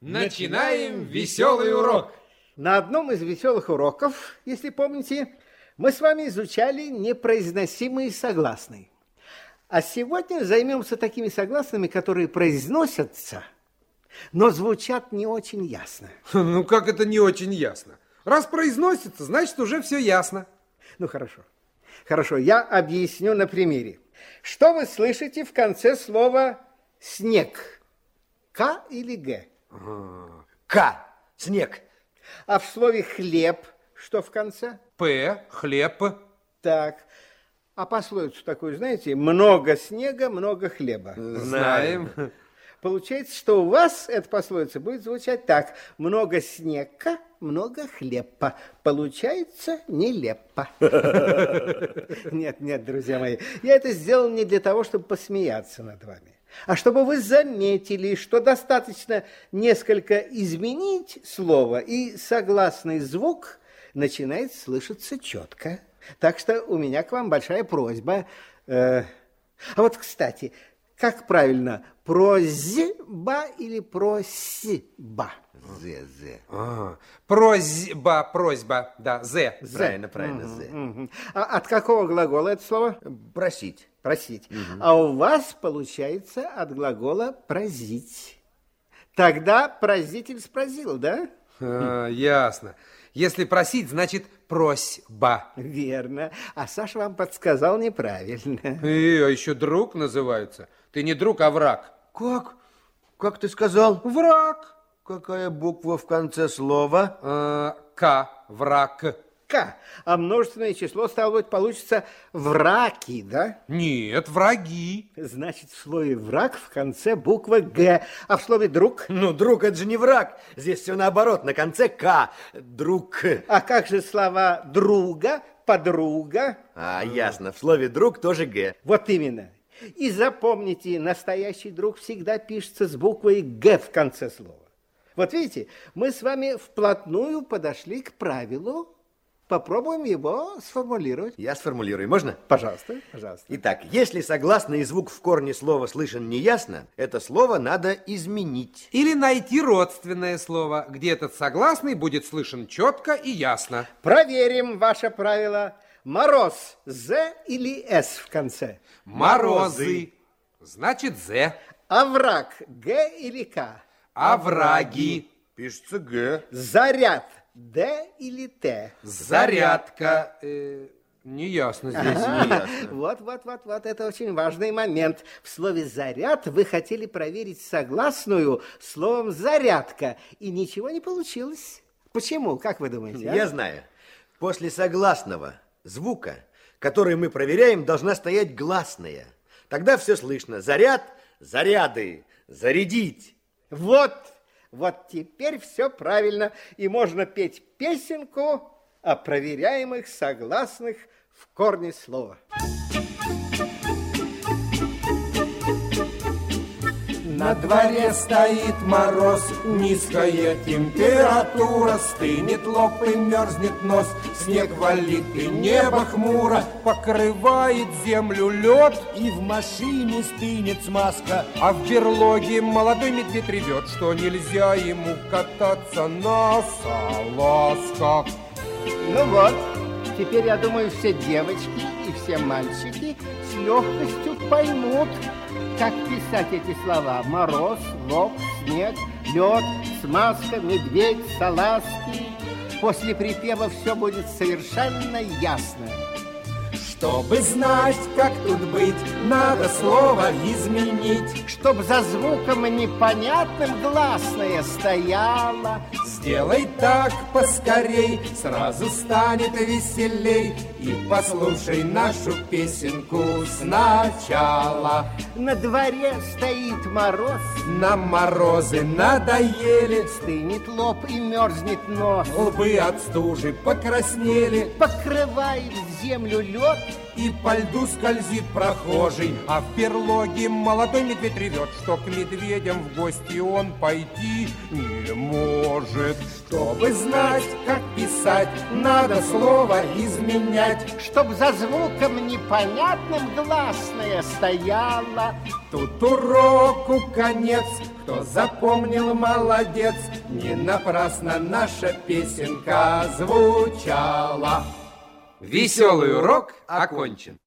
Начинаем веселый урок. На одном из веселых уроков, если помните, мы с вами изучали непроизносимые согласные. А сегодня займемся такими согласными, которые произносятся, но звучат не очень ясно. Ну, как это не очень ясно? Раз произносится, значит, уже все ясно. Ну, хорошо. Хорошо, я объясню на примере. Что вы слышите в конце слова «снег»? К или Г? К. Снег. А в слове «хлеб» что в конце? П, хлеб. Так. А пословицу такую, знаете, много снега, много хлеба. Знаем. Получается, что у вас эта пословица будет звучать так. Много снега, много хлеба. Получается нелепо. Нет, нет, друзья мои, я это сделал не для того, чтобы посмеяться над вами, а чтобы вы заметили, что достаточно несколько изменить слово, и согласный звук начинает слышаться четко. Так что у меня к вам большая просьба. Э, а вот, кстати, как правильно, просьба или просьба? З, З. А, просьба, просьба, да, З. Правильно, правильно, З. А от какого глагола это слово? Просить. Просить. А у вас получается от глагола прозить. Тогда прозитель спросил, да? А, ясно. Если просить, значит просьба. Верно. А Саша вам подсказал неправильно. И, а еще друг называются. Ты не друг, а враг. Как? Как ты сказал? Враг. Какая буква в конце слова? А, К, враг. К. А множественное число, стало быть, получится враки, да? Нет, враги. Значит, в слове враг в конце буква Г, а в слове друг... Ну, друг, это же не враг. Здесь все наоборот, на конце К. Друг. А как же слова друга, подруга? А, ясно. В слове друг тоже Г. Вот именно. И запомните, настоящий друг всегда пишется с буквой Г в конце слова. Вот видите, мы с вами вплотную подошли к правилу. Попробуем его сформулировать. Я сформулирую, можно? Пожалуйста, пожалуйста. Итак, если согласный звук в корне слова слышен неясно, это слово надо изменить. Или найти родственное слово, где этот согласный будет слышен четко и ясно. Проверим ваше правило. Мороз, З или С в конце? Морозы. Значит, З. Овраг, Г или К? Овраги. Пишется Г. Заряд, Д или Т? Зарядка. Э, неясно здесь. Неясно. Вот, вот, вот, вот, это очень важный момент. В слове «заряд» вы хотели проверить согласную словом «зарядка», и ничего не получилось. Почему, как вы думаете? а? Я знаю. После согласного звука, который мы проверяем, должна стоять гласная. Тогда все слышно. Заряд, заряды, зарядить. Вот, вот теперь все правильно, и можно петь песенку о проверяемых согласных в корне слова. На дворе стоит мороз, низкая температура, Стынет лоб и мерзнет нос, снег валит и небо хмуро, Покрывает землю лед, И в машине стынет смазка. а в берлоге молодой медведь ревет, Что нельзя ему кататься на салазках. Ну вот, теперь, я думаю, все девочки и все мальчики с легкостью поймут, как писать эти слова. Мороз, лоб, снег, лед, смазка, медведь, салазки. После припева все будет совершенно ясно. Чтобы знать, как тут быть, надо слово изменить. Чтоб за звуком непонятным гласное стояло. Сделай так поскорей, сразу станет веселей. И послушай нашу песенку сначала. На дворе стоит мороз, Нам морозы надоели, стынет лоб и мерзнет нос. лбы от стужи покраснели. Покрывает землю лед. И по льду скользит прохожий, а в перлоге молодой медведь ревет, что к медведям в гости он пойти не может. Чтобы знать, как писать, надо слово изменять. Чтоб за звуком непонятным гласное стояло. Тут уроку конец, кто запомнил, молодец. Не напрасно наша песенка звучала. Веселый урок окончен.